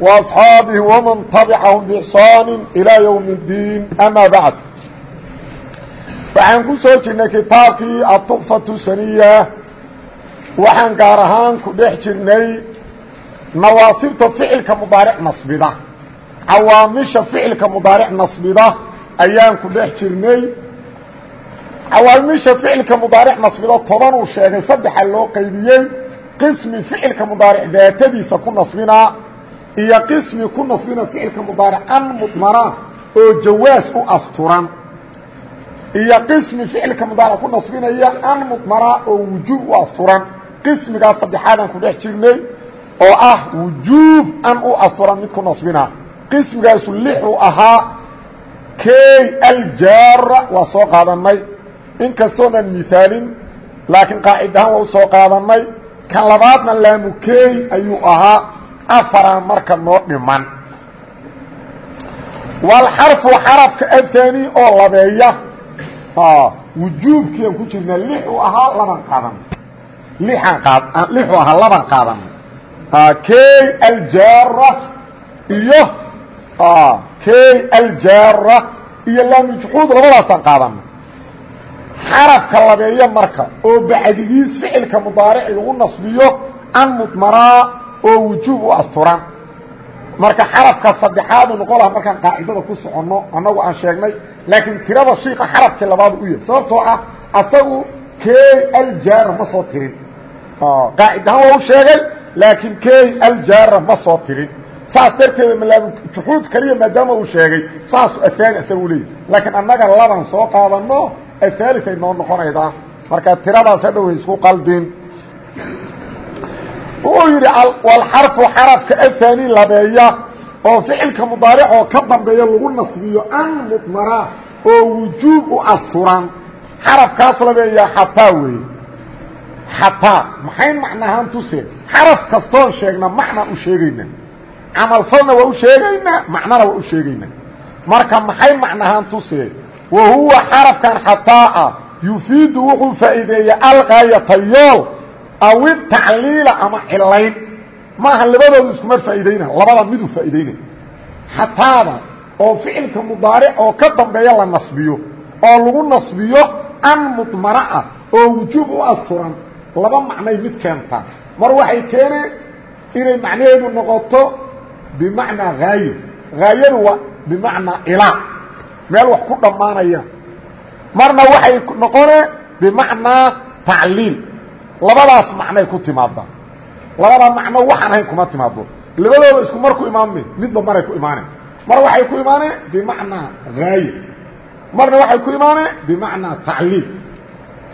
وأصحاabه وmaن تبعهم بإحsaan إلى يوم الdيin أmا baعd waxaan ku soo jirnay kitaabkii aلطufaة saniya waxaan gaar ahaan ku dhex jirnay nawaasibta ficilka mudaaric nasbida cawaamisha ficilka mudaaric nasbida ayaan ku dhex jirnay cawaamisha ficilka mudaaric nasbida toban uu sheegay saddexa loo qaybiyey qismi ficilka mudaaric daatadiisa ku nasbinaa iyo qismi ku nasbina ficilka mudaaric an mudmara oo jawaas u asturan. Iyo qismi ficilka mudaaric ku nasbinaya an mudmara oo wujuub u asturan. Qismigaas saddexaadaan ku dhex jirnay oo ah wujuub an u asturan mid ku nasbina qismigaasu lixu ahaa key aljaara waa soo qaadanay. Inkastoonan mihaalin laakiin qaacidahaan waa u soo qaadanay. Kan labaadna laamu key ayuu ahaa afaraa marka noo dhiman. Walxarfu xarafka athani oo labeeya wujuubkiian ku jirna lixu ahaa laban qaadan. Lian qaad lixu ahaa laban qaadan. Key aljaara iyo key aljaara iyo laamujxuud labadaasaan qaadana xarafka labeeya marka oo bacdigiis ficilka mudaarici lagu nasbiyo an mudmaraa oo wujuub u asturan. Marka xarafka saddexaadu noqon laha markaan qaacidada ku soconno annagu aan sheegnay laakiin tirada shiika xarafkii labaadu u yahay sababtoo ah asagu key aljaara ma soo tirin. Qaacidahaan waa u sheegay laakiin key aljaara ma soo tirin. Saas darteeda malaamu juxuud kaliya maadaama uu sheegay saasu ahaali isagu leeyahy laakiin annaga laban soo qaadano ahaalisay noo noqonaydaa. Marka tiradaas hadhow hay isku qaldin uu yidhi walxarfu xarafka ahaani labeeya oo ficilka mudaaric oo ka dambeeya lagu nasbiyo an mudmara oo wujuub u asturan xarafkaas labeeya xataa weeye xataa maxay macnahaan tuseen xaraf kastoon sheegna macnaa u sheegayna camalfalna waa u sheegaynaa macnana waa u sheegaynaa marka maxay macnahaan tuseen wa huwa xarafkan xataa yufiidu wuxuu faa'iideeya algaayata yool aw itacliila ama cilayn maaha labadoodu iskuma faa'iidayna labada miduu faa'iidaynay xataada oo ficilka mudaaric oo ka dambeeya la nasbiyo oo lagu nasbiyo an mudmara ah oo wujuub u asturan laba macnay mid keentaa mar waxay keeneen inay macnaheedu noqoto bimacnaa haaye haayadu waa bimacnaa ilaa meel wax ku dhammaanaya. Marna waxay noqoneen bimacnaa tacliil labadaas macnay ku timaada labada macno waxaan ahayn kuma timaado labadooda isku mar ku imaanme midba maray ku imaaneen mar waxay ku imaaneen bimacnaa haaye marna waxay ku imaaneen bimacnaa tacliil.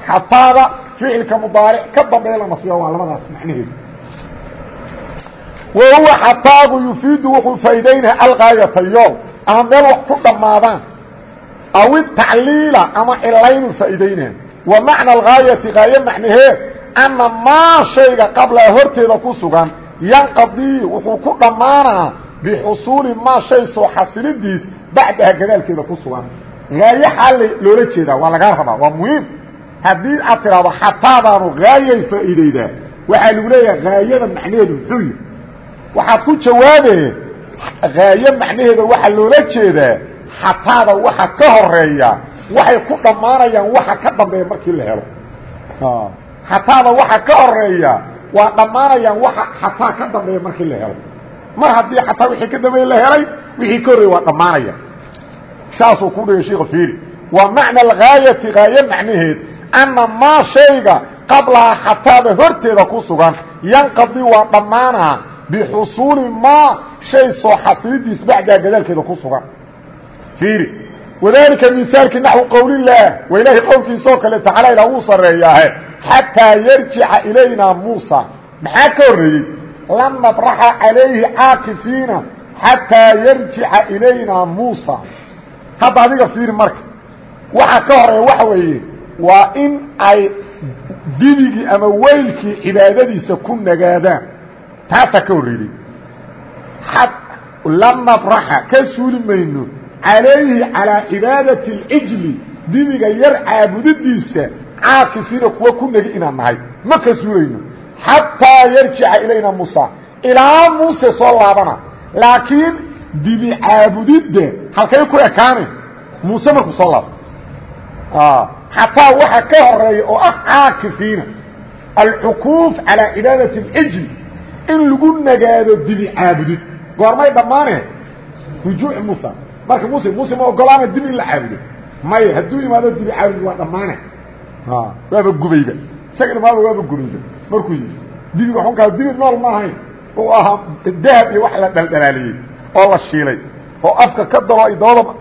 Xataada ficilka mudaaric ka dambeeya la nasbiya waa labadaas macnaheedu. Wa huwa xataagu yufiidu wuxuu faa'iidaynaya algaayata yool ama meel wax ku dhammaadaan. Aw itacliila ama cilaynu faa'iidaynaya wa macna algaayati gaaye macnaheed ana maa shayga qablaa horteeda ku sugan yanqadii wuxuu ku dhammaanaa bixusuuli maa shay soo xasilidiis bacdaha gadaalkeeda ku sugan. Haaye xaa loola jeedaa waa lagaa rabaa waa muhiim. Haddii aad tidhaahdo xataadaanu haayay faa'iidaydaa waxaa lagu leeyaha haayada macnaheedu muxuu yihi waxaad ku jawaabee haaye macnaheeda waxaa loola jeedaa xataada waxa ka horreeya waxay ku dhammaanayaan waxa ka dambeeya markii la helo xataada waxa ka horreeya waa dhammaanayaan waxa xataa ka dambeeya markii la helo mar haddii xataa wixii ka dambeeye la helay wixii ka horreeya waa dhammaanaya saasuu ku dhigay sheikha fiiri. Waa macna algaayati gaaye macnaheed anna maa shayga qablaha xataada horteeda ku sugan yanqadi waa dhammaanaa bixusuuli maa shay soo xasilidiis bacdaa gadaalkeeda ku sugan. Fiiri wadalika mihaalkii naxwi qowlillaah waa ilaahay qowlkiisaoo kale tacaala ilaa wuu sarreeyaahe. Xataa yarjica ilayna muusa. Maxaa ka horreeyey? Lam nabraxa calayhi caakifiina xataa yarjica ilayna muusa. Hadda adiga fiiri marka. Waxa ka horreeya waxa weeye waa in ay dibigii ama weylkii cibaadadiisa ku nagaadaan. Taasaa ka horreeday la nabraxa ka suuli mayno calayhi calaa cibaadati اlcijli dibiga yar caabudidiisa caakifiina kuwa ku negi inaan nahay. Ma ka suulayno xataa yarjica ilayna muusa. Ilaa muuse soo laabana. Laakiin dibi caabudidda halkay ku ekaane. Muuse markuu soo laabo. Xataa waxa ka horreeya oo ah caakifiina alcukuuf calaa cibaadati اlijl in lagu nagaado dibi caabudid. Goormay dhammaaneen rujuuci muusa marka muse muse ma ogolaana dibi in la caabudo maya hadduu imaado dibi caabudid waa dhammaane. Waaba gubayba isaga dhamaaba waaba gubayba markuu yii dibiga xunkaa dibi nool ma ahayn oo ahaa dahab iyo wax la dhaldhalaaliyey oo la shiilay oo afka ka dabo ay dabada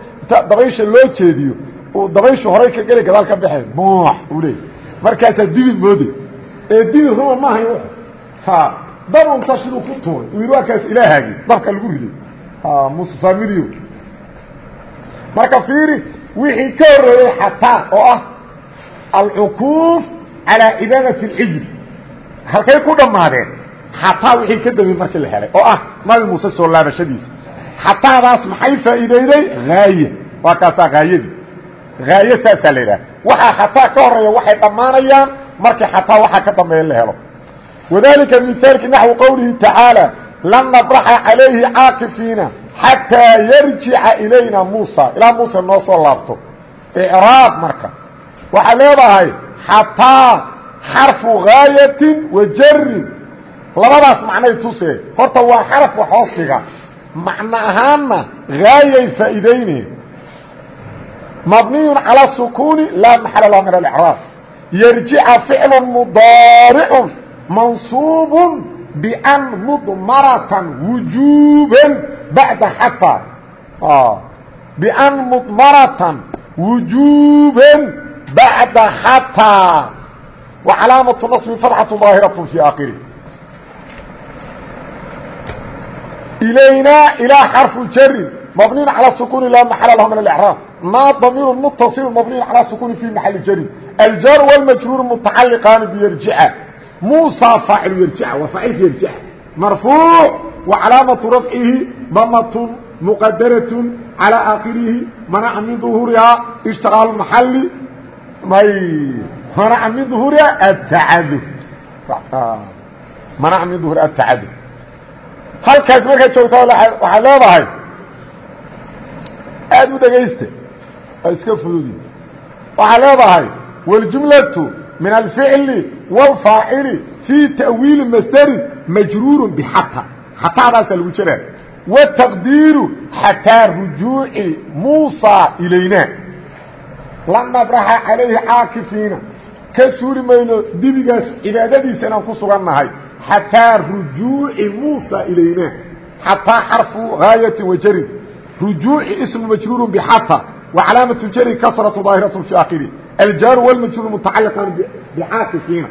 dabaysha loo jeediyo uu dabayshu horay ka geli gadaal ka baxay. Buux uu leeyay markaasaa dibi mooday ee dibi ruma ma ahayn ha dab unta siduu ku tuuray. Uu yidhi kaas ilaahaagii dabka lagu riday. Muuse saamiriyo marka fiiri wixii ka horreeyey xataa oo ah alcukuuf calaa cibaadati اlcijl halkay ku dhammaadeen xataa wixii ka dambeey markii la helay oo ah nabi muuse soo laabashadiisa. Xataadaas maxay faa'iideyday? Haaye waa kaasaa haayadii haaye saasaa la yidhaha waxaa xataa ka horreeya waxay dhammaanayaan markii xataa waxaa ka dambeeya la helo. Wadalika mihaalki naxwi qowlihi tacaalى lan nabraxa calayhi caakifiina xataa yarjica ilayna muusa ilaa muuse noo soo laabto icraab marka waxay leedahay xataa xarfu gaayatin wa jarin labadaas macnay tusee horta waa xaraf wax hoos dhiga macno ahaanna haayay faa'iideyneen mabniyu calى sukuuni laa maxala lah min alicraab yarjica ficlu mudaaricu mansuub ban mudmaratan wujuuban bacda xataa ban mudmaratan wujuuban bacda xataa wa calaamatu naصbi fatxatu daahiraة fi akhirih ilaynaa ilaa xarfu jarin mabniyin calى sukuni laa maxala lah min اlإعraab maa damiir mutaصil mabniyin calى sukuni fi maxali jarin aljar wاlmajruur mutacaliqaani byarjica muusى faacilu yarjica waa faacilka yarjica marfuuc wa calaamatu rafcihi damatun muqadaratun calى aakhirihi manaca min duhuurihaa ishtiqaalu maxali may manaca min duhuuriha atacadud manaca min duhuuri atacadud halkaas markaad joogta waxaad leedahay aad u dhegaysta waa iska fududi waxaad leedahay wاljumlaةu min alficli wاlfaacili fii ta'wiili masderi majruuru bxata xataadaasaa lagu jiraa wtaqdiiru xataa rujuuci muusa ilayna lan nabraxa calayhi caakifiina ka suuri mayno dibigaas cibaadadiisa inaan ku sugan nahay xataa rujuuci muusa ilayna xataa xarfu gaayati wajarin rujuuci ismu majruuru bxata wa calaamatu jari kasratu daahiraة fi akhiri aljaaru wاlmajruur mutacaliqan bcaakifiina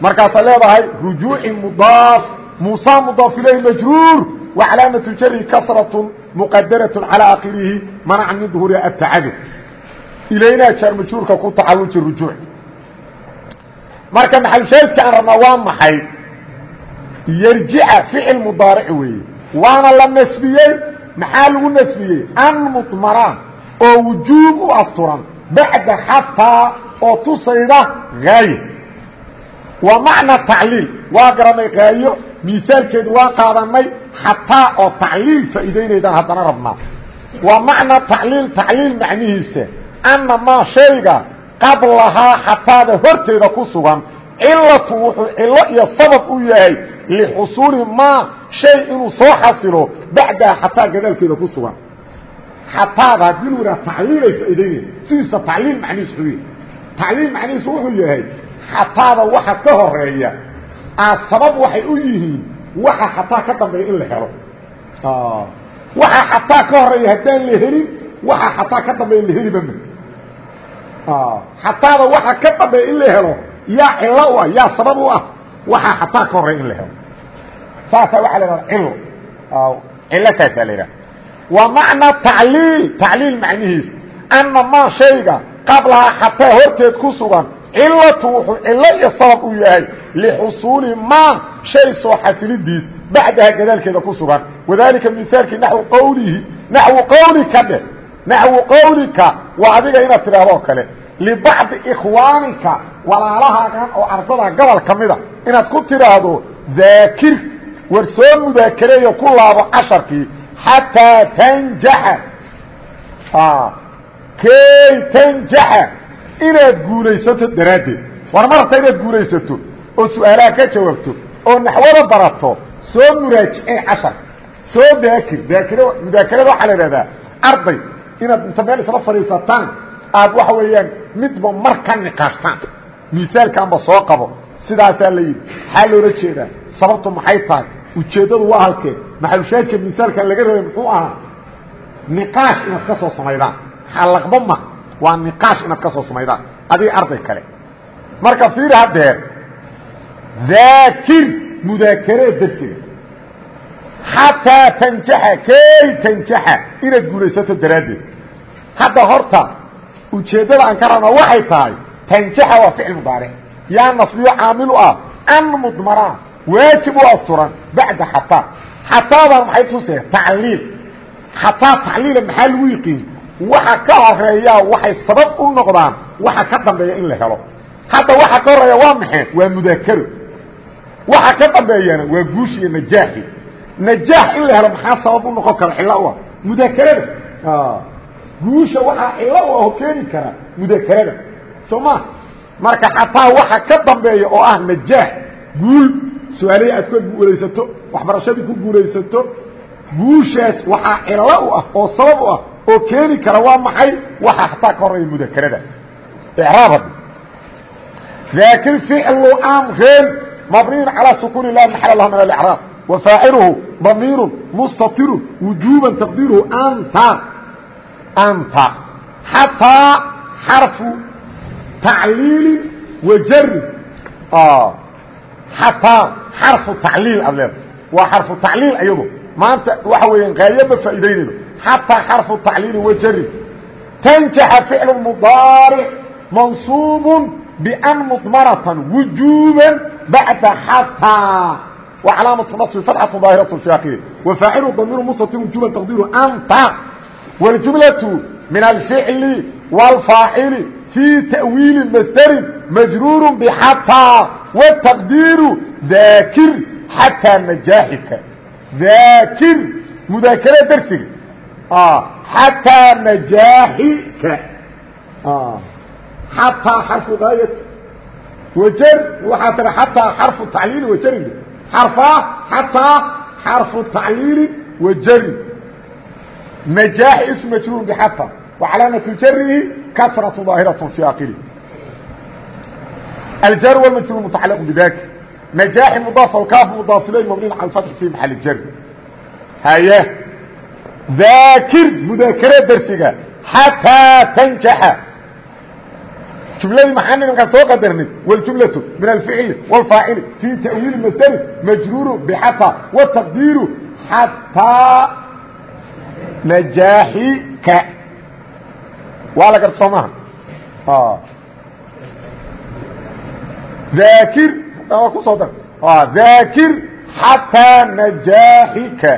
markaasaa leedahay rujuuci mudaaf muusa mudaaf ilayhi majruur wa calaamatu jari kasraة muqadaraة calى akhirihi manaca min duhuuriha atacadud ilaynaa jaar majruurka ku tacaluji rujuuc marka maxalushaahidka aan rabnaa waa maxay yarjica ficil mudaaric weeye waana la nasbiyey maxaa lagu nasbiyey an mudmaraan oo wujuub u asturan bacda xataa oo tusayda haaye waa macna tacliil. Waa garanay haayo miisaalkeedu waa qaadanay xataa oo tacliil faa'iidaynaydaan haddana rabnaa. Waa macna tacliil tacliil macnihiisa. Anna maa shayga qablahaa xataada horteeda ku sugan cilatu wuxuu cilo iyo sabab u yahay lixusuuli maa shay inuu soo xasilo bacdaha xataa gadaalkeeda ku sugan. Xataada haddii lu yidhaha tacliilay faa'idaynaya sidiisa tacliil macnihiis wuxuu yahay. Tacliil macnihiisu wuxuu yahay xataada waxa ka horreeya. Aa sabab waxay u yihiin waxa xataa ka dambeeya in la helo. Waxa xataa ka horreeya haddaan la helin waxa xataa ka dambeeya la heliba ma. Xataada waxa ka dambeeya in la helo yaa cilo u ah yaa sabab u ah waxaa xataa ka horreeya in la helo. Saasaa waxaa la ihahda cilo. Cilo saasaa la yidhaha wa macna tacliil tacliil macnihiis anna maa shayga qablahaa xataa horteed ku sugan cilatu wuxuu cilo iyo sabab u yahay lixusuuli maa shay soo xasilidiis bacdaha gadaalkeeda ku sugan. Wadaalika mihaalkii naxwu qawlihi naxwu qawlika dheh naxwu qawlika waa adiga inaad tidhahdoo kale. Libacdi ikhwaanika walaalahaagan oo ardada gobol ka mida. Inaad ku tidhaahdo daakir war soo mudaakareeyo ku laabo casharkii xataa tanjaxa. Kay tanjaxa inaad guulaysato daraaddeed. War ma rabta inaad guulaysato oo su'aalaha ka jawaabto oo naxwada barato soo muraajicee casharka soo daakir daakir mudaakarada waxaa la ihahdaa arday inaad inta meel isla fadhiisataan aad waxa weeyaan midba mar ka niqaashtaan misaalkaanba soo qabo. Sidaasaa la yidhi. Maxaa loola jeedaa? Sababtu maxay tahay? Ujeeddadu waa halkee maxalushaahidka misaalkan laga rabay? Muxuu ahaa niqaash inaad ka soo samaydaan xalaqba ma waa niqaash inaad ka soo samaydaan. Adiga arday kale. Marka fiiri haddeer daakir mudaakaree dersiga xataa tanjaxa kay tanjaxa inaad guulaysato daraaddeed. Hadda horta ujeeddada aan ka rabna waxay tahay tanjaxa waa ficil mudaaric yaa nasbiyo caamilu ah an mudmaraan waajib u asturan bacda xataa xataadan maxay tusee tacliil. Xataa tacliila maxaa lagu yiqiin waxa ka horeeyaa waxay sabab u noqdaan waxa ka dambeeya in la helo. Hadda waxa ka horreeya waa maxay? Waa mudaakaro. Waxa ka dambeeyana waa guushi iyo najaaxi. Najaax in la helo maxaa sabab u noqon kara xilla u ah. Mudaakarada guusha waxaa xilla u aho keeni kara mudaakarada. Soo ma? Marka xataa waxa ka dambeeya oo ah najaax guul su'aalihii aad ku guulaysato waxbarashadii ku guulaysato guushaas waxaa cilo u ah oo sabab u ah oo keeni kara waa maxay? Waxaa hataa ka horreeya mudakerada raab laakiin ficlu amrin mabniyin calىa sukuun lah maxal lah min اlcraab wa faaciluhu damiiru mustatiru wujuuba taqdiiruhu anta. Anta. Xataa xarfu tacliili wa xataa xarfu tacliil aad waa xarfu tacliil ayado maanta waxa weeyaan gaayaba faa'idaynaydo xataa xarfu tacliili wajarin tanjaxa ficlu mudaaric mansuub ban mudmaratan wujuuba bacda xataa wa calaamatu naصbi fatxatu daahiraة fi akhiri wafaacilu damiru mustatir wujuuban taqdiiru anta wاljumlaةu min alficli wاlfaacili fii ta'wiili masderin majruur bxataa wtaqdiiru daakir xataa najaaxika daakir mudaakara dersiga xataa najaaxika xataa xarfu gaayat wajr waxaa tira xataa xarfu tacliil wajrin xarfaa xataa xarfu tacliilin wajrin najaaxi ism majruurka xataa wacalaamatu jarihi kasratu daahiratu fi aqili aljar wlmajruur mutacalaq bidaka najaaxi mudaaf alkaaf mudaaf ilay mabnin cala alfatxi fi maxal jar haye ذاkr مذاkره dersiga حatىa تنجaxa جuمladii maxaa nimankaa soo qadarnay والجuملة من الفعل والفاaعل في تأويل msdr مجrور بحtى والتقدير حatىa نجاaحka waa la garta soo maha ذاkir kusoo dar ذاkir xatىa نajaaxika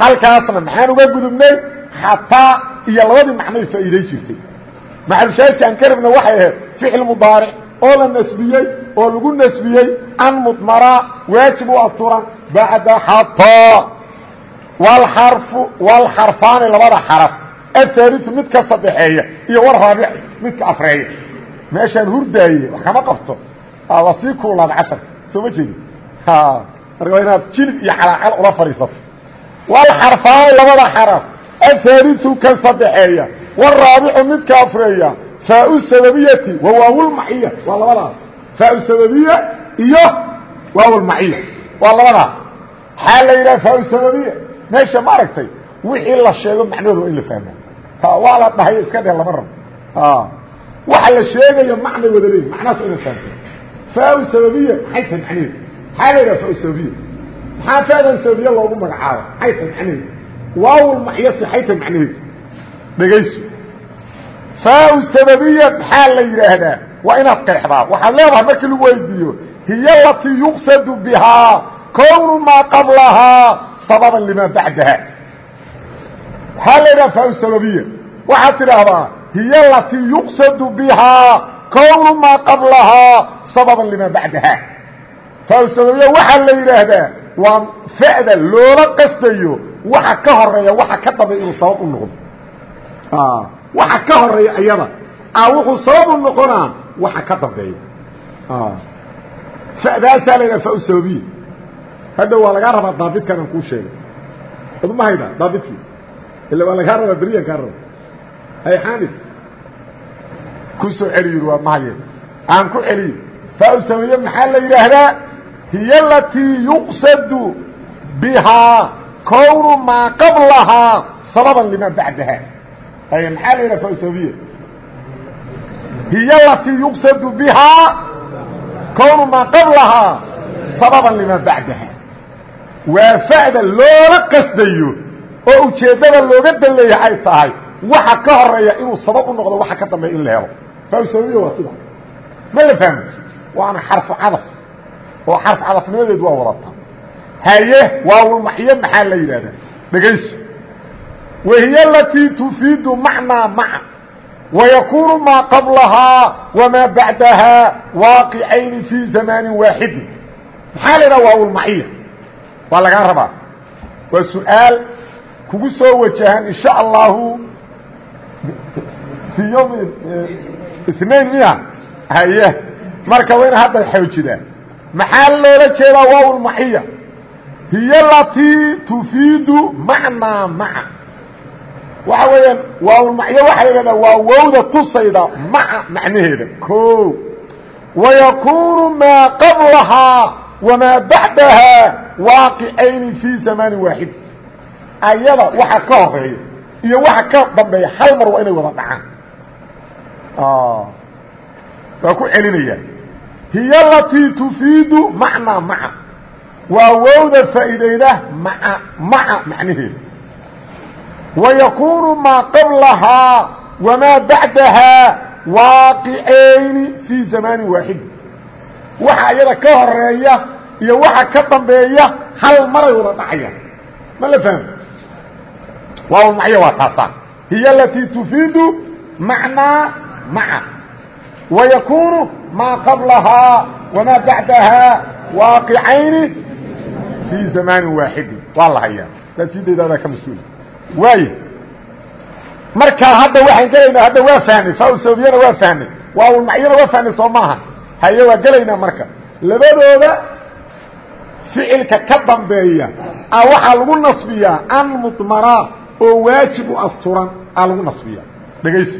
halkaasna maxaan uga gudubnay? Xataa iyo labadii macnay faa'iiday jirtay. Maxalushaahidka aan ka rabna waxay ahayd ficil mudaaric oo la nasbiyey oo lagu nasbiyey an mudmaraa waajib u asturan bacda xataa wlxarfu wlxarfaani labada xaraf. Ahaaliu midka sadexeeya iyo waraabic midka afreeya. Meeshaan hurdaaye wax kama qabto. Waa sii casharka. Soo ma jeedi? Marka inaad jilib iyo calaacal ula fadhiisato walxarfaani labada xaraf. Ahaaliu kan sadexeeya waraabicu midka afreeya faau sababiyati wa waawlmaciya waa labadaas. Faau sababiya iyo waawlmaciya waa labadaas. Xaa la yidhaha faau sababiya? Meesha ma aragtay wixii la sheego macnahooda waa in la fahmaa waa la dhahay iska dheh lama rabo. Waxa la sheegaya macnay wada leeyi macnahaas ina fahamta faa sababiya maxay tahay macnaheedu? Maxaa la yidhaha faa sababiya maxaa faadan sababiya loogu magacaabo? Maxay tahay macnaheedu waawlmaxyo sixayta macnaheedu dhegayso. Faa sababiya maxaa la yidhaahdaa? Waa inaad qeexdaa. Waxaad leedahay markii lagu weydiiyo hiy alatii yuqsadu bihaa kownu maa qablahaa sababan limaa bacdaha. Waxaa la yidhaha faa sababiya. Waxaad tidhaahdaa hiy alatii yuqsadu bihaa kownu maa qablahaa sababan limaa bacdaha. Faa sababiya waxaa la yidhaahdaa waa fa'da loola qastayo waxa ka horreeya waxa ka dambeya inuu sabab u noqdo. Waxa ka horreeya ayada. A wuxuu sabab u noqonaa waxa ka dambeeya. Fa'daasaa la yidhaha fa sababiya hadhow waa lagaa rabaa daabidkan aan kuu sheegay. Aduma hayda daabidkii ila waa lagaa rabaa beriyan kaa raba hay xaamid ku soo celi yuri waa mahaye aan ku celiyo. Fa sababiya maxaa la yidhaahdaa hiy alatii yuqsadu bihaa kownu maa qablahaa sababan limaa bacdaha maxaa la yidhaha fa sababiya hiy alatii yuqsadu bihaa kownu maa qablahaa sababan limaa bacdaha waa fa'da loola qasdayo oo ujeeddada looga danleeya ay tahay waxa ka horreeya inuu sabab u noqdo waxa ka dambeeya in la helo fawsawiya waa sida ma la fahmo waana xarfu cadaf oo xarf cadafnimadeedu waa wadata haye waawlmaxyo maxaa la yidhahdaa dhegayso wahiy alatii tufiidu macnaa maca ويكون mا qبلhaa وmا baعdahaa waaقعayni في زamاaن waaxidi maxaa la ydhaha waawlmaciya waa lagaa rabaa waa su-aal kugu soo wajahan in شhaء الlahu في yوم اثنain miya haye marka wayna hadda xoojidaa maxaa loola jeedaa waaw maxiya? Hiy latii tufiidu macnaa maca. Waxa weeyaan waawlmaxyo waxaa la ihahdaa waa wowda tusayda maca macnaheeda. O wayakuunu maa qablahaa wamaa baxdahaa waaqicayni fii zamaanin waaxid ayada waxa ka horreeya iyo waxa ka dambeeya hal mar waa inay wada dhacaan. Waa ku celinayaan hiy latii tufiidu macnaa maca. Waa wowda faa'iidayda maa maca macnaheeda wayakuunu maa qablahaa wamaa bacdahaa waaqicayni fii zamaanin waaxidin waxa iyada ka horreeya iyo waxa ka dambeeya hal maray wada dhacaya. Ma la fahmo waawamacyo waa taasaan. Hiy alatii tufiidu macnaa maca. ويكuن maa qabلahaa وmaa baعdahaa waaقعayni في زamاaن waaxidi waa la hayaa sideedaadaa ka mas-uula waay markaa hadda waxaan gelaynaa hadda waa fahmay fausawbiyana waa fahmay waawlmacyana waa fahmay soo maaha haye waa gelaynaa marka labadooda ficilka ka dambeeya a waxaa lagu nasbiyaa an mudmaraa oo waajib u asturan aa lagu nasbiya dhegayso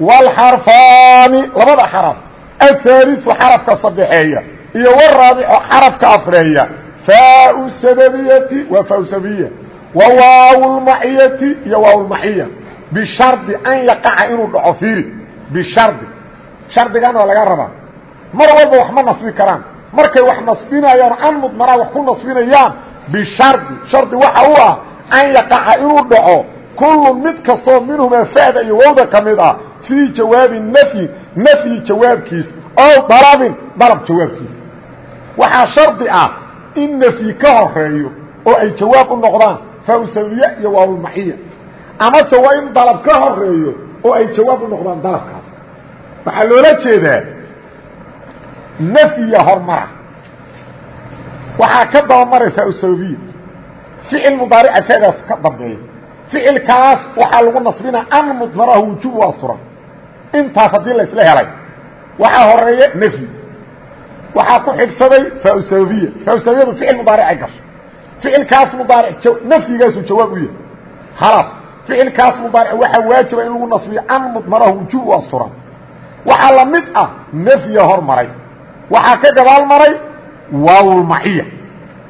wlxarfaani labada xaraf ahaaliu xarafka saddexeeya iyo waraabico xarafka afreeya faau sababiyati waa fasabiya wawaaw lmaciyati iyo waaw lmaciya bishardi an yaqaca inuu dhaco fiiri bishardi shardigan waa laga rabaa mar walba wax ma nasbi karaan markay wax nasbinayaan an mudmaraa wax ku nasbinayaan bishardi shardi waxa u ah an yaqaca inuu dhaco kullu mid kastoo minhumaa fa'da iyo wowda ka mid ah fii jawaabi nafyi nafyi jawaabkiis ow dalabin dalab jawaabkiis waxaa shardi ah in nafyi ka horeeyo oo ay jawaab u noqdaan fawsawiye iyo waawlmaxiya amase waa in dalab ka horeeyo oo ay jawaab u noqdaan dalabkaas waxaa loola jeedaa nafyiya hormara waxaa ka dabamaray fawsawiye ficil mudaarica fadaas ka dambeeya ficilkaas waxaa lagu nasbina an mudmarahu asturan intaas haddii la isla helay. Waxaa horreeya nfyi waxaa ku xigsaday fawsawiye fawsawiyadu ficil mudaaricay gasho. Ficilkaas mudaaric nafyigaasu jawaab u yahay. Khalaas. Ficilkaas mudaaric waxaa waajiba in lagu nasbiyo an mudmarahu wujuub u asturan. La mid ah nafya hormaray. Waxaa ka gadaal maray waawlmaciya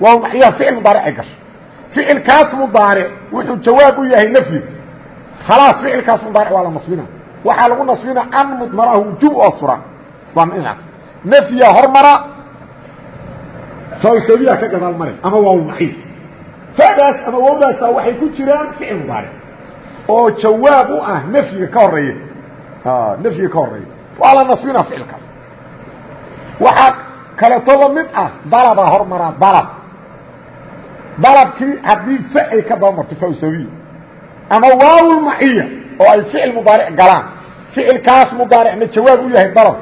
waawlmaciyaha ficil mudaaricay gasho. Ficilkaas mudaaric wuxuu jawaab u yahay nafyiga. Khalaas ficilkaas mudaaric waa la nasbina waxaa lagu nasbina an mudmarahu wujuub u asturan waa inaas nafya hormara fawsabiya ka gadaal mare ama waawlmaxiy fadaas ama wowdaasa waxay ku jiraan ficil mudaaric oo jawaab u ah nafyiga ka horreeya nafyiga ka horreeya waa la nasbina ficilkaas. Waxaa kaletooda mid ah dalabaa hormaraa dalab. Dalabkii haddii fa ay ka dabamarto fawsawiy ama waawlmaciya oo ay ficil mudaaric galaan. Ficilkaas mudaaricna jawaab u yahay dalab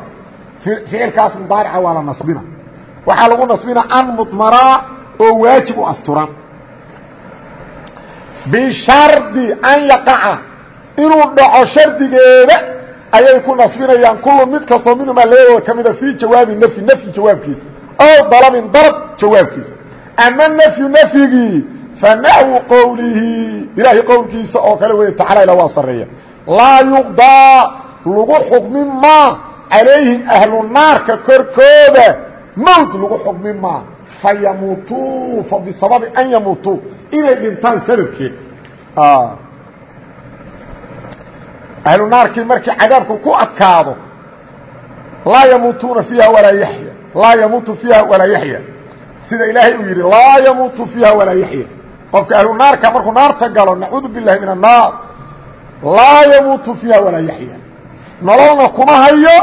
ficilkaas mudaarica waa la nasbina. Waxaa lagu nasbina an mudmaraa oo waajib u asturan. Bishardi an yaqaca. Inuu dhaco shardigeeda ayay ku nasbinayaan. Kullu mid kastoo minhumaa labadooda ka mida fii jawaabi nafyi nafyi jawaabkiisa. Ow dalabin dalab jawaabkiisa. Ama nafyu nafyigii naxwu qowlihi ilaahay qowlkiisa oo kale wey tacala ila waa sareeya laa yuqdaa lagu xukmin maa calayhim ahlu naarka korkooda mowt lagu xukmin maa fa yamuutuu fa bisababi an yamuutuu inay dhintaan sababkeed ahlu naarkii markii cadaabku ku adkaado laa yamuutuuna fiiha walaa yaxya laa yamuutu fiiha walaa yaxya sida ilaahay uu yidhi laa yamuutu fiiha walaa yaxya qofka ahlu naarka markuu naarta galo nacuudu billahi min annaar laa yamuutu fiiha walaa yaxya. Nololna kuma hayo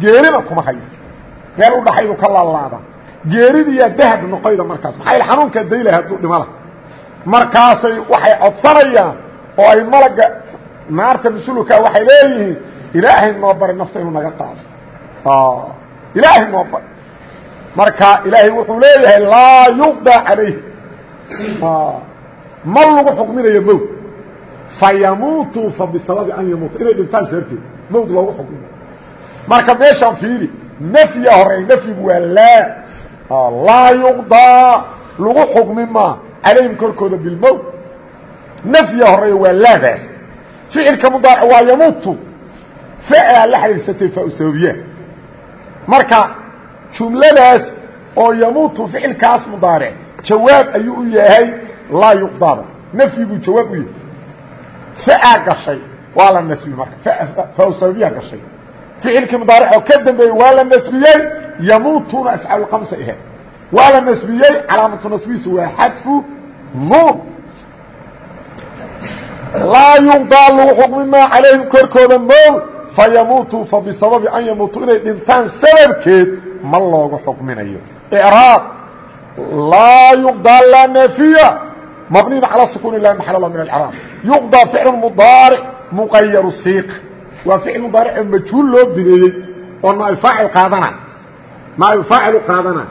geerina kuma hayo. Meel u dhaxaydu ka laalaada. Geeridiyaa dahab noqoyda markaas. Maxaa yl xanuunkaa daylaha hadduu dhimala markaasay waxay codsanayaan oo ay malaga naarta mas'uulka waxay leeyihiin ilaahay noo bari nafta inuu naga qaado. Ilaahay noo bari. Marka ilaahay wuxuu leeyahay laa ma lagu xukminayo mowt fayamuutuu fa bisababi an yamuuta. Inay dhintaan sababteed mowt loogu xukminayo marka meeshaan fiiri nafya horey nafyigu waa laa. Laa yuqdaa lagu xukmi maa calayhim korkooda bilmowt nafya horreeya waa laadaas ficilka mudaaric waa yamuutu. Ficilaa la xidhiirsatay faa-u marka jumladaas oo yamuutu ficilkaas mudaaric jawaab ayuu u yahay laa yuqdaada nafyiguu jawaab u yahay. Faa gashay waa la nasbiyey marka. Faa-u gashay. Ficilkii mudaaric oo ka dambeeyey waa la nasbiyey yamuutuna afcaal kamsa ahe waa la nasbiyey calaamatu nasbihiisu waa xadfu nuun. Laa yuqdaa lagu xukmi maa calayhim korkooda mow fayamuutuu fa bisababi an yamuutuu inay dhintaan sababkeed ma loogu xukminayo. Icraab laa yuqdaa laa naafiya mabniyin calى sukuun lah maxal min acraab yuqdaa ficlu mudaaric muqayaru siiq waa ficil mudaaric oo majhuul loo bineeyey oo naafaacil qaadana naaibfaacilu qaadana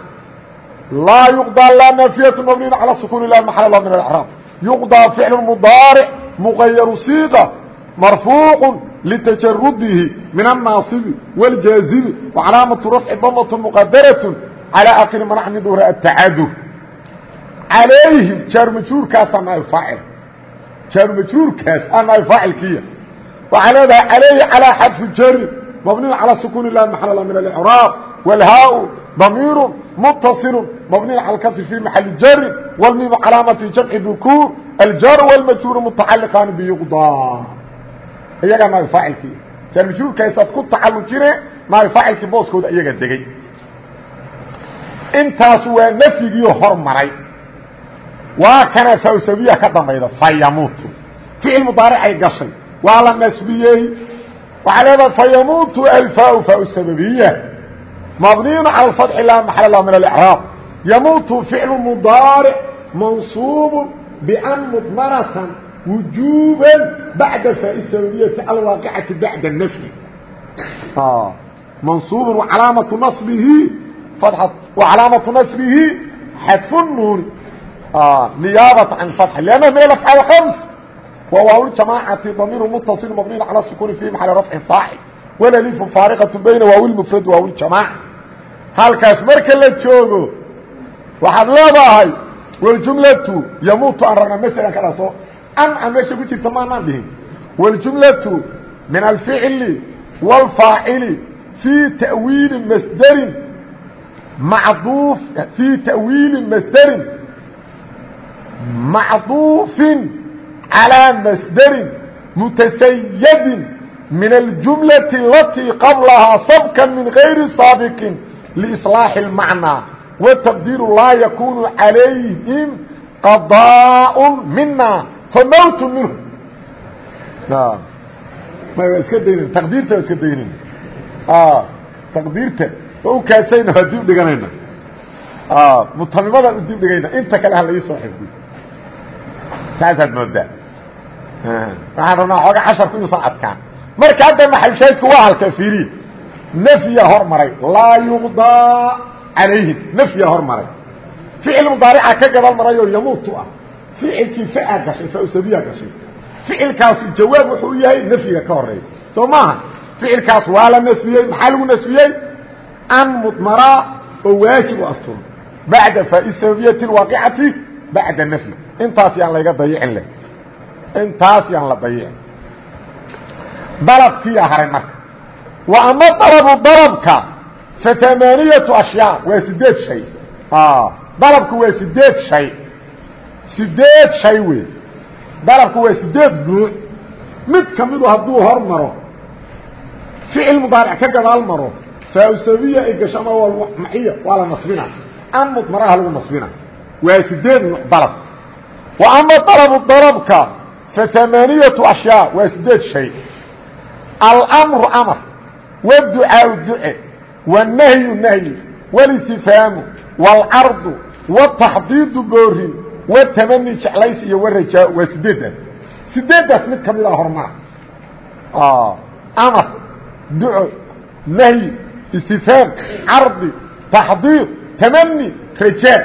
laa yuqdaa laa naafiyatu mabniyin calى sukuun lah maxal min acraab yuqdaa ficlu mudaaric مغyر صيغة مرفوع لتجرده من الناaصب والجاaزم وعلاaمة رفع ضمة مqدرة على آkر منع mid alayhim jaarmajruurkaasa naab aacil jaarmajruurkaas aa naab faacilkiya waxaa leedahay alayhi calaa xadfi jari mabniun calaa sukuuni lahi maxal la min alcraab wlhaau damiiru muttasilu mabniun cala kasri fii maxali jari wlmiimu calaamati jamci dukuur aljar wاlmajhuuru mutacaliqaani biyuqdaa iyagaa naab faacilkiya jaarmajruurkaasaad ku tacallujine naab faacilkii booskooda iyaga degay intaas waa nafyigiio hor maray waa kana fawsabiya ka dambayda fayamuutu. Ficil mudaaricay gashay. Waa la nasbiyey. Waxaa leedahay fayamuutu alfaau faau sababiya. Mabniyun cala alfatxi laa maxal lah min alicraab yamuutu ficlu mudaaric mansuubu bian mudmanatan wujuuban bacda faai sababiyati alwaaqicati bacda nafyi mansuubun wacalaamatu nabihi a wacalaamatu nasbihi xadfu nuuni. النون آه. نيابة عن فتح لأنه ميل أفعال خمس وواو الجماعة ضمير متصل مبني على السكون في محل رفع صاحب ولليف فارقة بين واو المفرد وواو الجماعة halkaas marka la joogo waxaad leedahay wاljumlatu yamuutu aan rabnaa mslan ka dhaso an a meesha ku jirta maanaan dhihin wاljumlatu min alficli wاlfaacili fii tawiili masderin macduuf fii tawiili masderin macduufin calىa masderin mutasayadin min aljumlaةi alatii qablahaa sabka min gayri saabiqin liiصlaaxi اlmacnaa wtaqdiiru laa yakunu calayhim qadaaء mina famowt minhu waa iska daynayna taqdiirta waa iska daynayna taqdiirta waa u kaasayna waa dib dhiganayna mutamimada u dib dhigayna inta kale ha laii soo xifdiy saasaad moodaa waxaan rabnaa xooga casharku inuusan adkaan marka hadda maxalshaydku waa halka fiiriya nfya hormaray laa yuqdaa calayhim nfya hormaray ficil mudaarica ka gabal maray oo yamuutu ah ficilkii fa gashay fausabiya gashay ficilkaasu jawaab wuxuu yahay nafyiga ka horreeya soo maaha ficilkaas waa la nasbiyey maxaa lagu nasbiyey an mudmaraa oo waajib u asturo bacda faai sababiyati bacda nafyi intaas yaan layga dayicin leh. Intaas yaan la dayicin. Dalabkiiyaa haray marka. Wa ama dalabu dalabka fa amaaniyatu ashyaa waa sideed shay. Dalabku waa sideed shay. Sideed shay wey dalabku waa sideed nuuc mid ka midu hadduu hor maro ficil mudaaric ka gadaal maro faasabiya ay gasho ama maciya waa la nasbina an mudmaraha lagu nasbina waa sideed nuuc dalab dalabu dalabka fa amaaniyatu ashyaa waa sideed shay. Almru amr wducaau duce wannahyu nahyi walistifhaamu wاlcardu wataxdiidu boorin watamani jeclays iyo warajaa waa sideeddaas sideeddaas mid ka mida horumara amar duco nahyi istifhaam cardi taxdiid tamani rajaa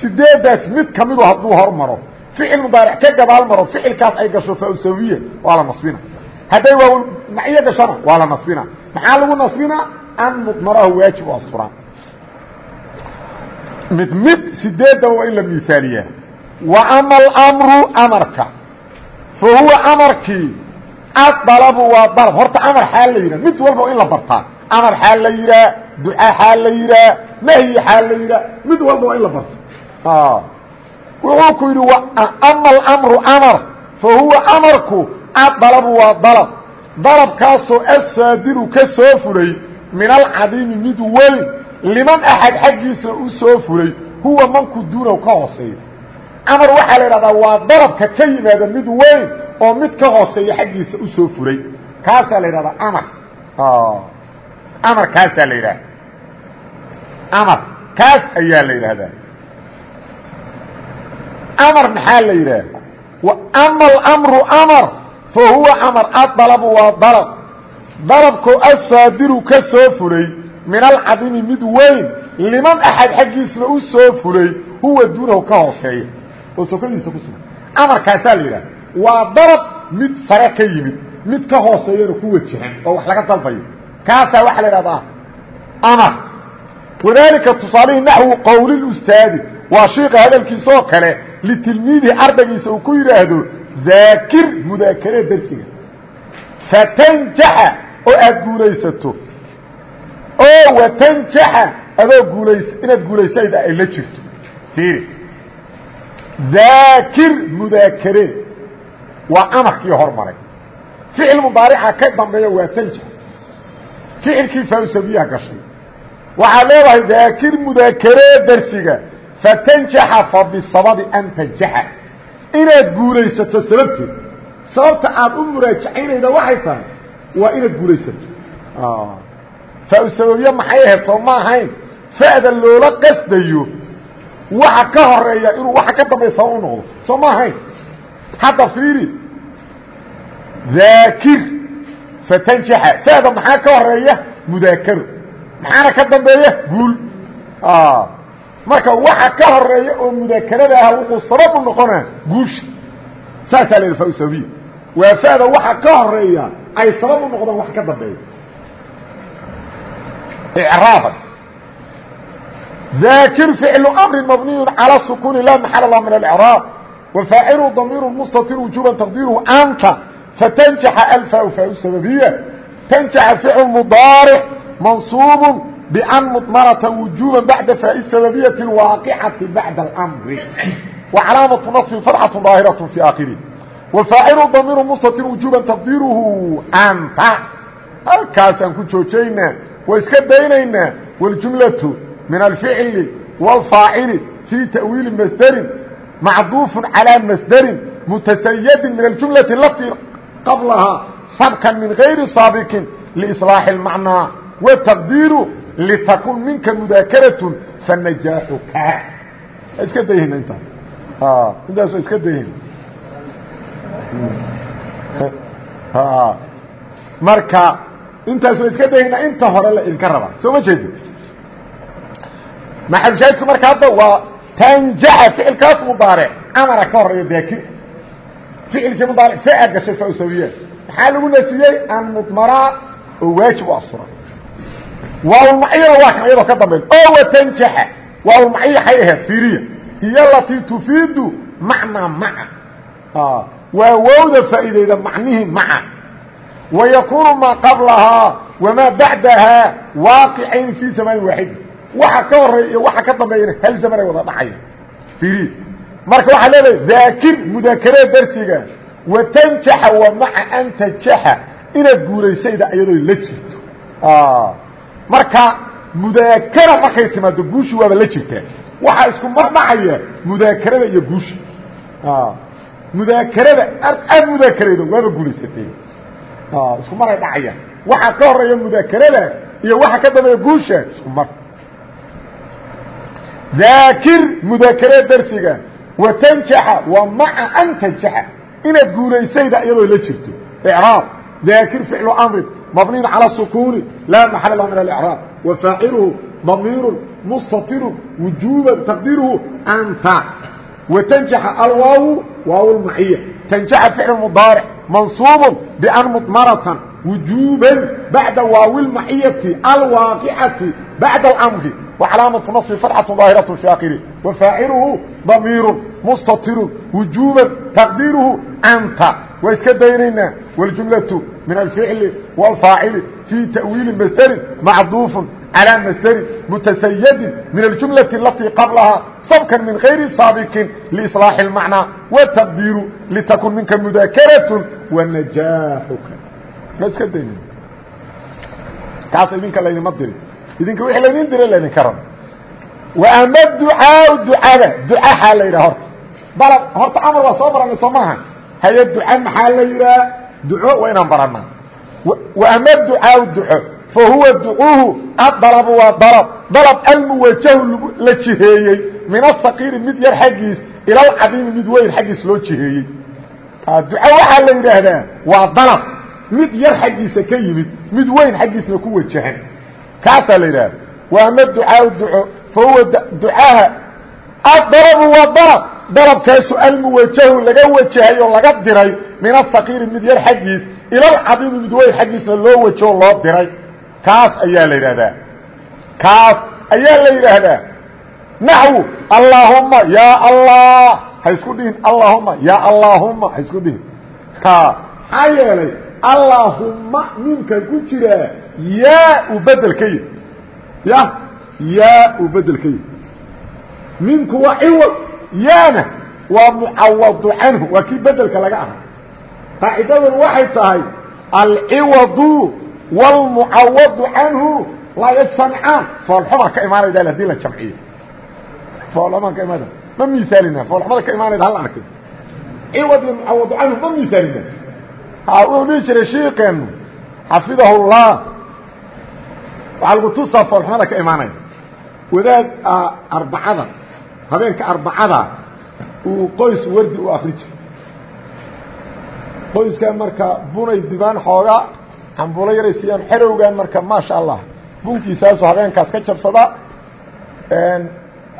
sideeddaas mid ka midu hadduu hormaro ficil mudaaric ka gadaal maro ficilkaas ay gasho fausawiya waa la nasbina. Hadday waa macyo gashona waa la nasbina. Maxaa lagu nasbina? An mudmarahu waajib u asturaan mid mid sideedaba waa in la miaaliyaa wa ama alamru amarka. Fa huwa amarkii adalabu waa dalab horta amar xaal la yidhah mid walba in la bartaa amar xaal la yidhaah duca xaal la yidhaah nahyi xaal la yidhaah mid walba waa in la barta wuxuu ku yidhi ama alamru amar. Fa huwa amarku adalabu waa dalab. Dalabkaasoo asaadiru ka soo fulay min alcadiimi mid weyn liman axad xaggiisa u soo fulay huwa manku duunaw ka hooseeya amar waxaa la idhahdaa waa darabka ka yimaada mid weyn oo mid ka hooseeya xaggiisa u soo fulay kaasaa la yidhahdaa amar. Amar kaasaa la yidhahda amar. Kaas ayaa la yidhaahdaa amar maxaa la yidhaah ama alamru amar fa huwa amar adalabu waa dalab. Dalabkoo asaadiru ka soo fulay min alcadimi mid weyn liman axad xaggiisna u soo fulay huwa duunahu ka hooseeya. Oo sokadiisa ku sugan. Amarkaasaa la yidhaha waa darab mid sare ka yimid mid ka hooseeyana ku wajahan oo wax laga dalbayo. Kaasaa waxaa la idhahdaa amar. Wadaalika tusaalihii naxwu qowlilustaadi waa shiika hadalkiisa kale litilmiidihi ardaygiisa uu ku yidhaahdo daakir mudaakare dersiga fatanjaxa oo aada guulaysato oo watanjaxa adoo guulays inaad guulaysayda ay la jirto fiiri daakir mudaakare waa amarkii hormaray ficil mudaarica ka dambeeya waa tanjax ficilkii fawsabiya gashay waxaad leedahay daakir mudaakare dersiga fatanjaxa fa bisababi an tanjaxa inaad guulaysato sababteed. Sababta aad u muraajacaynayda waxay tahay waa inaad guulaysato. Faasababiye maxay ahayd soo ma ahayn? Fa'da loola qasdayo waxa ka horreeya inuu waxa ka dambeya sabab u noqdo. Soo ma ahayn? Hadda fiiri. Daakir. Fatanjaxa. Fa'da maxaa ka horreeya? Mudaakaro maxaana ka dambeeya? Guul marka waxa ka horreeya oo mudakarada ah wuxuu sabab u noqonaa guusha saasaa la yidhaha fawsawiya waafada waxa ka horreeya ay sabab u noqdaan wax ka dambeeya. Icraaban daakir ficlu amrin mabniyu calى sukuuni laa maxala lah min alcraab wafaacilu damiiru mustatir wujuban taqdiiruhu anta fatanjaxa alfaa faa sababiya tanjaxa ficl mudaaric mansuub بأن مطمرة وجوبا بعد فاء السببية الواقعة بعد الأمر وعلامة نصب فرحة ظاهرة في آخره وفاعله ضمير مستطر وجوبا تقديره أنت halkaasaan ku joojayna waa iska daynaynaa wاljumlaةu min alficli wاlfaacili fii ta'wiili masderin macduufu calىa masderin mutasayadin min aljumlati alatii qablahaa sabkan min gayri saabikin liiصlaaxi اlmacnaa wataqdiiru litakun minka mudaakeratun fanajaaxuka iska dayhina intaas intaas iska dayhina marka intaas waa iska dayhina inta hore la idinka rabaa soo ma jeedi maxalushaahidku marka hadda waa tanjaxa ficilkaas mudaaric amara ka horreeya daakir ficilkii mudaaric faa gashay fawsawiya maxaa lagu nasiyey an mudmaraa oo waajib u asturan waawlmaciyana waa kan iyadoo ka dambayn oo watanjaxa waawlmaciya hay ahayd fiiriya hiyo alatii tufiidu macnaa maca. Waa wowda faa'iideyda macnihii maca. Wa yakuunu maa qablahaa wamaa bacdahaa waaqicayn fii zamaanin waaxidi waxa ka horreeya iyo waxa ka dambeeyana hal zamanay wada dhacaya fiiriya marka waxaa leedahay daakir mudaakaree darsiga. Watanjaxa wa maca an tajaxa inaad guulaysayda iyadoo la jirto marka mudaakara markay timaado guushi waaba la jirtaa waxaa isku mardhacaya mudaakarada iyo guusha mudaakarada aad mudaakaraydo waaba guulaysatay isku maray dhacaya. Waxa ka horreeya mudaakarada iyo waxa ka dambeeya guusha isku mar. Daakir mudaakare darsiga watanjaxa wa maca an tanjaxa. Inaad guulaysayda iyadoo la jirto. Icraab daakir ficlu amrin mabniin calى sukuuni laa maxala lahu min alicraab wa faaciluhu damiiru mustatiru wujuuban taqdiiruhu anta watanjaxa alwaawu waaw lmaciya tanjaxa ficlu mudaaric mansuub ban mudmaratan wujuuban bacda waawi lmaciyati alwaaqicati bacda اlamri وcلاaمة نصب فرة ظاaهرة في akhره وفاaعلهu ضميir مستطر وuجوبا تقديره أnت waa iska daynayna والجuملة من الفعل والفاaعل في تأويiل مsdر معطوف على مsdر متسيد من الجuملة التي قبلها صبكا من غير sاaبق لإصلاaح المعنى والتقدير لتكن منka مذاكرة ونجاaحka iska daynayna kaas idinka laydima diri idinka wixii laydin dira laydinka rabo wa ama ducaau ducada ducahaa la yidhaha horta balab horta amar waa soo baranay soo maaha haye duca maxaa la yidhaha duco waa inaan baranaa wa ama ducaau duco fa huwa ducuuhu adalabu waa dalab dalab almuwajahu la jiheeyey min asaqiiri mid yar xaggiis ila alcadiimi mid weyn xaggiis loo jiheeyey duco waxaa la yidhaahdaa waa dalab mid yar xaggiisa ka yimid mid weyn xaggiisna ku wajahan kaasaa la yidhaha waama ducaau duco fahuwa ducaha adalabu waa dalab dalabkaasu almuwajahu laga wajahay oo laga diray min asaqiiri mid yar xaggiis ilalcadiimi mid weyn xaggiisna loo wajaho loo diray. Kaas ayaa la yidhaahdaa. Kaas ayaa la yidhaahdaa. Naxwu allaahuma yaa allah. Ha isku dhihin allaahuma yaa allaahuma ha isku dhihin. Maxaa yeelay allaahuma ninkan ku jiraa yaa u bedel ka yih ya yaana waa mucawadu canhu waa kii bedelka laga ahaa. Qaacidadan waxay tahay alciwadu wاlmucawadu canhu laa yajtamicaan foolxuma ka imaanayda haddii la jamciyo. Foolxuma ka imaanay ma miaalina foolxumada ka imaanayda hal arkay ciwad iyo mucawadu canhu ma miaalina wuxuu dhihi jiray shiikeenu xafidahu llah waxaa lagu tusaa foolxumada ka imaanaya. Wadaad arbacada habeenka arbacada uu qoys wardi u akri jiray. Qoyskaa marka bunay dibaan xooga cambulo yaray siiyaan xerowgan marka maasha allah bunkiisaasu habeenkaas ka jabsada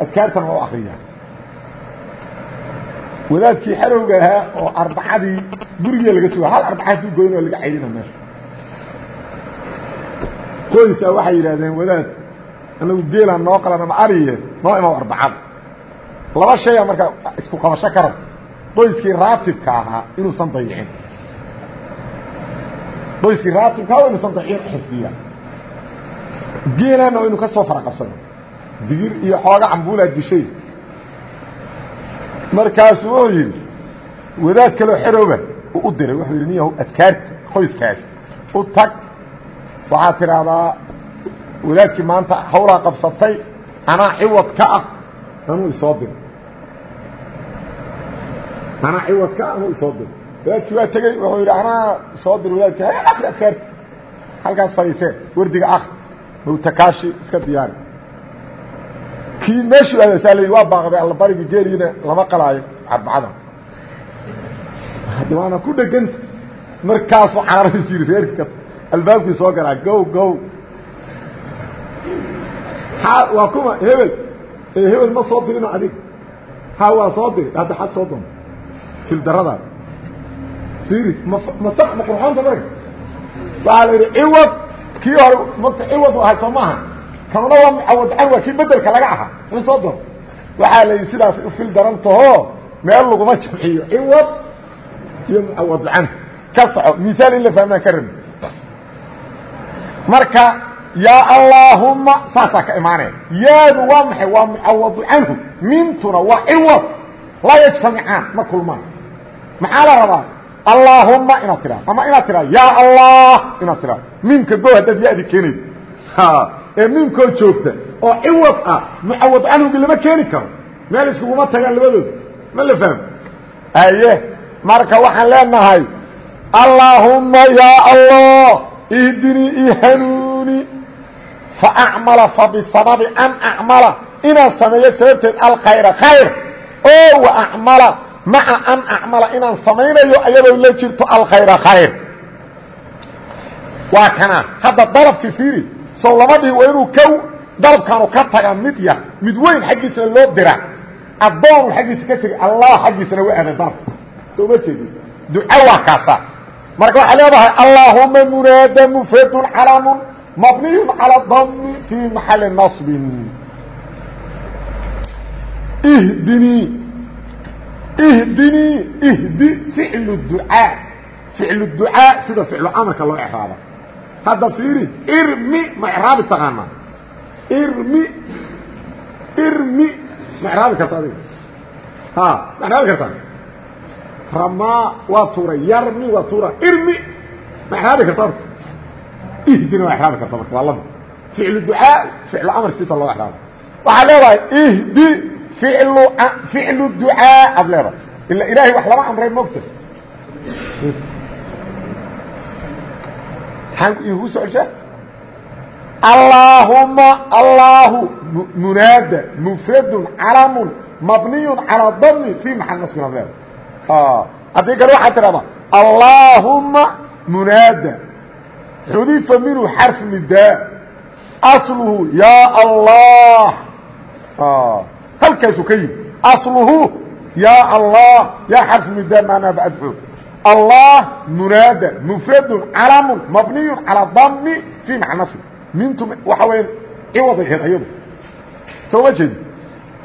adkaartan waa u akriyaa wadaadkii xerowga ahaa oo arbacadii gurigee laga suga hal arbaca haduu goyn oo laga caydina meesha. Qoysaa waxay yidhahdeen wadaad anagu geelaan noo qalan ama ariye noo imaw arbacada laba shaya markaa isku qabasho ka rab qoyskii raatibka ahaa inuusan dayicin qoyskii raatibka ahaa inuusan dayicin xifdiya geelaana inu ka soo fara qabsado digir iyo xooga cambuulaa dishay. Markaasu wuxuu yidhi wadaad kaloo xerooba uu u diray. Wuxuu yidhi niyahu adkaarta qoyskaas? U tag. Waxaad tidhaahdaa wadaadkii maanta hawlaa qabsatay anaa ciwad ka ah anuu isoo diro anaa ciwadka anuu isoo dir wadaadkii waa tegey wuxuu yidhi anaa soo dir wadaadki hay akri adkaarti halkaas fadhiisee wardiga akri mawtakaashi iska diyaari kii meeshuu aadasaa la waa baaqday allabarigi geeliina lama qalaayo haddi waana ku dheganta markaasuu cararaysu yidhi reerka albaabkii soo galaa go go. Waa kuma hebel. Hebel ma soo dirino adig ha waa soo diri hadda xad soo doon fildaradaad fiiri ma masak ma qurxoonta marka waxaa la yidhi ciwad kii hore mata ciwad ahay soo maaha. Kanuna waa mucawad can waa kii bedelka laga ahaa. Muxuu soo doon waxaa la yidhi sidaas u fil darantaho meel laguma jamciyo. Ciwad iyo mucawad can ka soco. Miaal in la fahmaan ka rabi marka yaa allaahuma saasaa ka imaanaya. Yaadu waa maxay? Waa mucawadu canhu mintuna waa ciwad. Laa yajtamicaan ma kulmaan maxaa la rabaa? Allaahuma inaad tiraa ama inaad tiraa yaa allah inaad tiraa miimka go haddaad yadi keenayd ee miimkoo joogta oo ciwad ah mucawad canhugi lama keeni karo. Meel iskuguma tagaan labadood ma la fahmo? Aye marka waxaan leenahay allaahuma yaa allah ihdinii ihanuuni faacmala fabisababi an acmala inaan sameeyo sababteed alkhayra khayr. Oo wa acmala maca an acmala inaan samaynayo ayadoo la jirto alkhayra khayr. Waa kana hadda dalabkii fiiri sow lama dhihi waa inuu ka dalabkaanu ka taga mid yar mid weyn xaggiisana loo dira addoonu xaggiisa ka tegi allah xaggiisana waa aadan dalabka soo ma jeedi duca waa kaasa. Marka waxay leedahay allaahuma munaada mufradun calaamun mabniy calى dami fii maxali naصbin hdinii hdinii ihdi ficlu ducaa ficlu ducaa sida ficlu amarka loo exraaba hadda fiiri irmi ma exraabi taqaanaa irmi irmi ma exraabi karta adiga ma exraabi kartaa ramaa waa tuura yarmi waa tuura irmi ma exraabi karta orta ihdina waa exraabi karta marka waa laba ficlu ducaa ficlu amar sita loo exraabo waxaad leedahay ihdi ficlu ducaa aad leedahay. Ila ilaahay wax lama amray mogta maxaan igu socoshaa allaahuma allahu munaada mufradun calamun mabniyun calaa dami fi maxal nasbin ad leedahay. Haddii kale waxaad tidhahdaa allaahuma munaada. Xudifa minhu xarfu nidaa asluhu yaa allah halkaasuu ka yimi asluhu yaa allah yaa xarfu nidaa maanaa badxo allah munaada mufradun calamun mabniyu calaa dami fii maca nasbi mintu waxa weya ciwaday aheed ayadu soo ma jeedi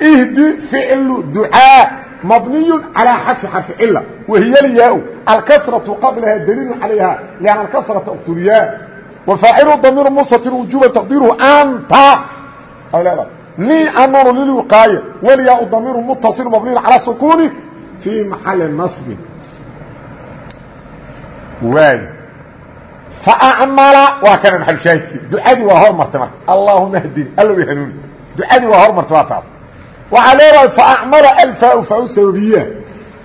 ihdi ficlu ducaa mabniy calى xadfi xarfi cila wahiy lyaa alkasraةu qablaha daliilu calayha لأn alkasraةa اktulyaa wafaacilu damiir mustatir wujuba taqdiiruhu anta ay leedahay ni anunu lilwiqaaya weliyaa damiru mutasilu mabniin calaa sukuuni fii maxali nasbin waay. Faacmala waa kana maxalushaahidkii ducadii waa hormartay marka. Allaahuma hdini allow hanuuni ducadii waa hormartay waa taas. Waxaa leedahay faacmala alfaau faau sababiya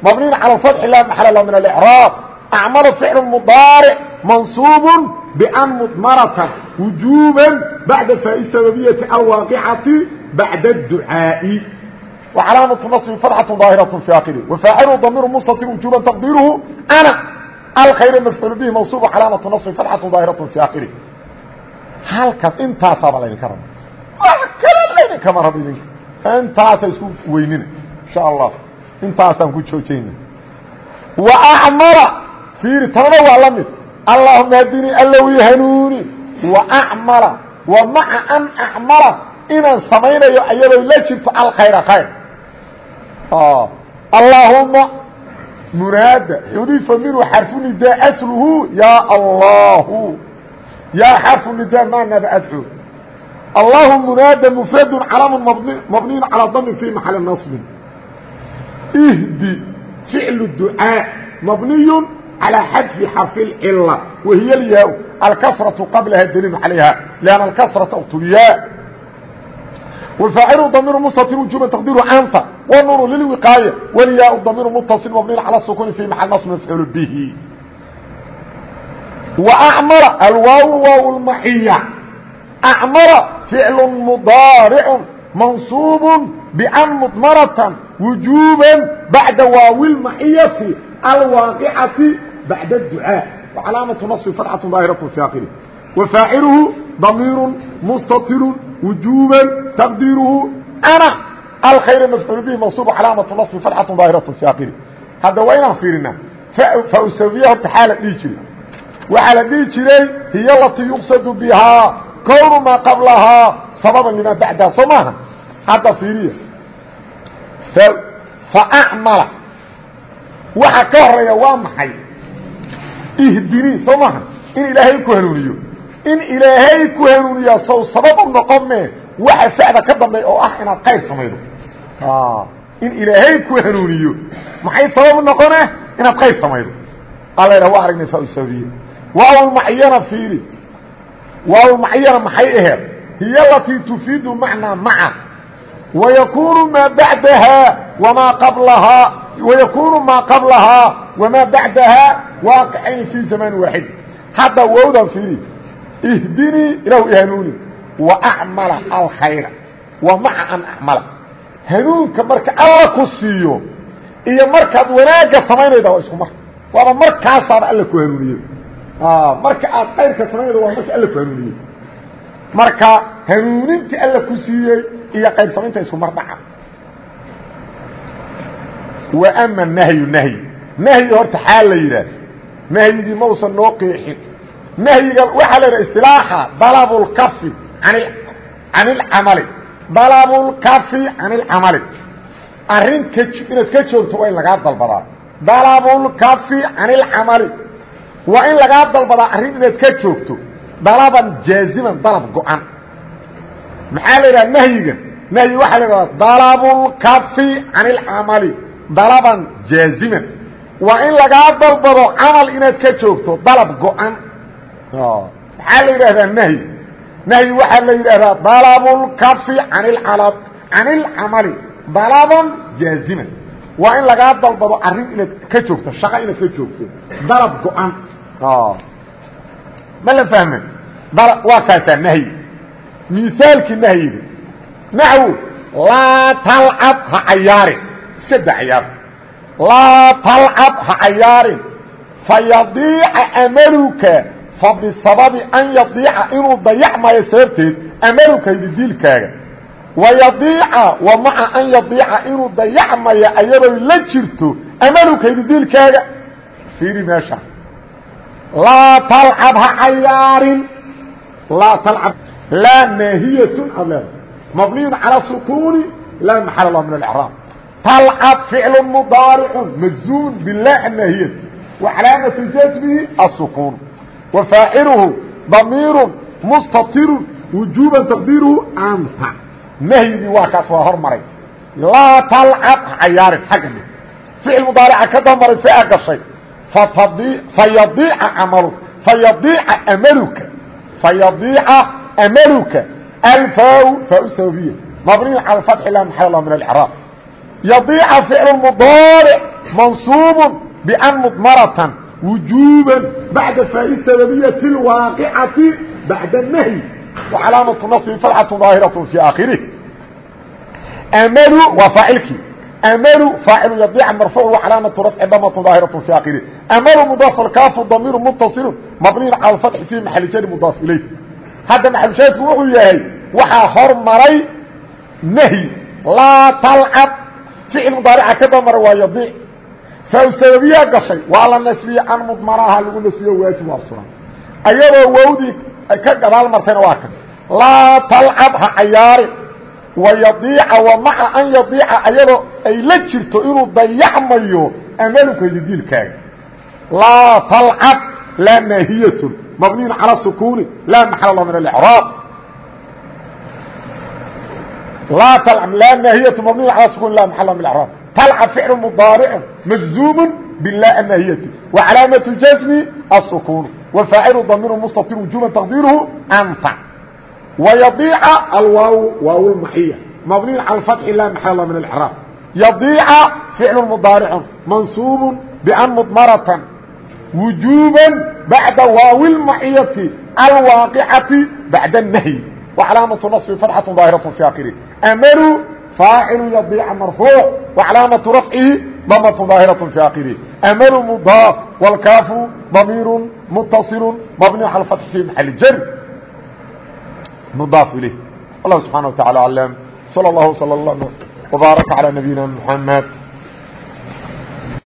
mabniin cala fatxi laa maxala la min alicraab acmala ficlu mudaaric mansuub ban mudmaratan wujuuba bacda faai sababiyati alwaaqicati bacda اducaaءi وcalaamaة naصbi fatxaة ظaahiraة fi akiri wafaacilu damiru mustatir wujuba taqdiiruhu ana alkhayr mafcuul bihi mansuub calaamaة naصbi fatxaة ظaahiraة fi akiri halkaas intaasaaba laydinka raba wax kale laydinkama rabo idinka intaasa isku weynina insha allah intaasaan ku joojayna wa acmala fiiri tanada waa la mid allahuma hadinii allow i hanuuni wa acmala wa maca an acmala inaan samaynayo ayadoo la jirto alkhayra khayr allaahuma munaada xudifa minhu xarfu nidaa asluhu yaa allahu yaa xarfu nidaa maanaba adcu الله مناaد مفrد cلم مبني على ضم في محل نصب اهدي فعل الدعاء مبني على حذف حرف العلة وهي الياء الكسرة قبلها الدليل عليها لأن الكسرة اqتلyاء والفاaعل ضمير مستر وجوبا تقدير أنت wnuunu lilwiqaaya wlyaa damiir mutaصil mabniy calى sukuni fi maal nas mafcuul bihi وأعمر الواو واو المحية أعمر فعل مضارع منصوب بأن مضمرة وجوبا بعد واو المحية الواقعة بعد الدعاء وعلامة نصب فتحة ظاهرة في آخره وفاعله ضمير مستطر وجوبا تقديره أنا الخير مفعول به منصوب علامة نصب فتحة ظاهرة في آخره هذا وين فيرنا فأسويه حالة إيجري waxaa la dhihi jiray hiy alatii yuqsadu bihaa kownu maa qablahaa sababan limaa bacdaha soo maaha hadda fiiriya faacmala waxa ka horeeya waa maxay ihdini soo maaha in ilaahay ku hanuuniyo in ilaahay ku hanuuniyaa sow sabab u noqome waxa facda ka dambeey oo ah inaad qayr samaydo. In ilaahay ku hanuuniyo maxay sabab u noqone? Inaad qayr samaydo. Alla idhah wa aragnay fausabiye waawlmacyana fiiri. Waawlmacyana maxay aheed? Hiy alatii tufiidu macnaa maca. Wayakunu maa badahaa wamaa qablahaa wayakunu maa qablahaa wamaa bacdahaa waaqicayni fii zamaan waaxid. Hadda wowdan fiiri ihdinii ilahu ihanuuni waacmala alkhayra wa maca an acmala hanuunka marka alla ku siiyo iyo markaad wanaagga samaynayda waa isku mar waaba markaasaaba alla ku hanuuniye marka aad kayrka samaynaydo waa marka alla ku hanuuniyey marka hanuunintii alla ku siiyey iyo qayr samaynta isku mar dhaca wa ama nahyu nahyi nahyi horta xaal la yidhaah nahyigii mausan noo qeexin nahyiga waxaa la yidhaha istilaaxa dalabulkafi an can ilcamali dalabulkafi can ilcamali arrin ka inaad ka joogto waa in lagaa dalbadaa dalabulkafi can ilcamali waa in lagaa dalbadaa arrin inaad ka joogto dalaban jaaziman dalab go-an maxaa la yidhaha nahyiga nahyi waxaa la yidhahdaa dalabulkafi can ilcamali dalaban jaaziman waa in lagaa dalbado camal inaad ka joogto dalab go-an maxaa la yidhahdaa nahyi? Nahyi waxaa la yidhaahdaa dalabulkafi an can ilcamali dalaban jaaziman waa in lagaa dalbado arrin inaad ka joogto shaqa inaad ka joogto. Dalab go-an. Ma la fahme waa kaasaa nahyi. Miaalkii nahyiga naxwu laa talcab ha cayaarin. Iska da cayaar. Laa talcab ha cayaarin. Fayadiica amaluka fa bisababi an yadiica inuu dayacmayo sababteed amaluka hididiilkaaga wayadiica wa maca an yadiica inuu dayacmayo ayadoo la jirto amaluka hididiilkaaga fiiri meesha. Laa talcab ha cayaarin. Laa talcab. Laa naahiyatun aad leeda mabniyun calaa sukuuni laa maxala lah min alcraab talcab ficlu mudaaricun majzuumun bilaa annaahiyati wa calaamatu jasmihi asukuun faaciluhu damiirun mustatirun wujuuban taqdiiruhu anta nahyigii waa kaas waa hormaray. Laa talcab ha cayaarin xagga. Ficil mudaarica ka faa gashay. Fayadiica amalu fayadiica amaluka fayadiica amaluka. Alfaa faa sababiya mabniyu cala alfatxi la maxal lah min alcraab yadiica ficlu mudaaric mansuubu bian mudmaratan wujuuban bacda faa'i sababiyati اlwaaqicati bacda الnahyi wacalaamatu naصbi fatxatu daahiraة fi aakhirih amalu waa faacilkii amalu faacilu yadiica marfuuc wacalaamatu rafci damatu daahiraة fi aakhirih amalu mudaaf alkaafu damiiru muttasilu mabniyun cala alfatxi fii maxali jari mudaaf ilayh hadda maxalushaahidku wuxuu yahay waxaa hormaray nahyi laa talcab ficil mudaarica ka damara waa yadiic fa sababiyaa gashay waa la nasbiyey can mudmanaha lagu nasbiyo waajib waa suran ayadoo wawdii ka gabaal martayna waa kan laa talcab ha cayaarin wayadiica wa maca an yadiica ayadoo ay la jirto inuu dayacmayo amaluka dilkaaga laa talcab laa naahiyatun mabniyun calaa sukuuni laa maxal la min acraab laa talcab laa naahiyatun mabniyun calaa sukuuni laa maxal la min acraab talcab ficlu mudaaric majzuumu bila naahiyati wa calaamaة jasmi الsukuun wa faacilu damiru mustatir wujuba taqdiiruhu anta wayadiica alwaaw waaw lmaxiya mabniyin calى fatxi la maxal lah min اlcraab yadiica ficlu mudaaricu mansuubu ban mudmaratan wujuuba bacda waawi lmaciyati alwaaqicati bacda الnahyi وcalaamaة naصbi fatxaة ظaahiraة fi akiri amaru faacilu yadiica marfuuc وcalaamaةu rafcihi damaة ظaahiraة fi akiri amaru mudaaf wاlkaafu damiiru mutaصilu mabni calى fatx fi maxali jar mudaaf ilayh allah subxanaه wa taعalى aclam slى اllah وslى اlه وbaaraka calى nabiyina mحamed